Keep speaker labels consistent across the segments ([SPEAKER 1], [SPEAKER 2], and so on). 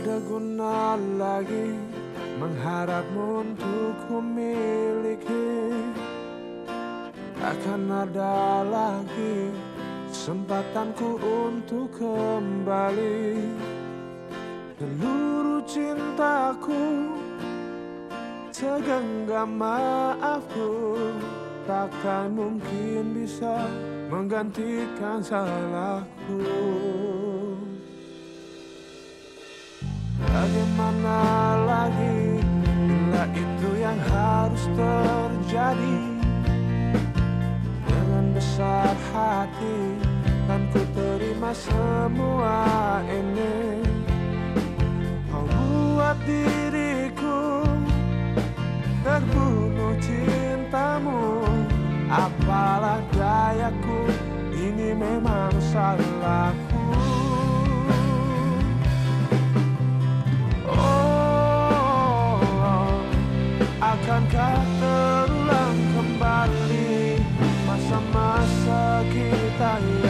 [SPEAKER 1] ada guna lagi mengharapmu untuk kumiliki Akan ada lagi kesempatanku untuk kembali. Seluruh cintaku Segenggam maafku Takkan mungkin bisa menggantikan salahku yang harus terjadi. Dengan besar hati Dan ku terima semua ini. Kau buat diriku Terbunuh cintamu. Apalah dayaku Ini memang salahku akankah terulang kembali Masa-masa kita yang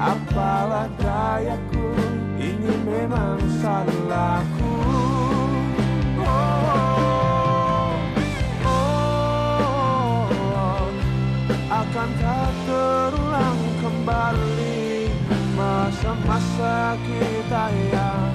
[SPEAKER 1] Apalah dayaku Ini memang salahku. Oh, oh, akankah terulang kembali masa-masa kita yang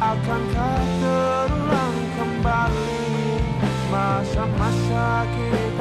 [SPEAKER 1] akankah terulang kembali masa-masa kita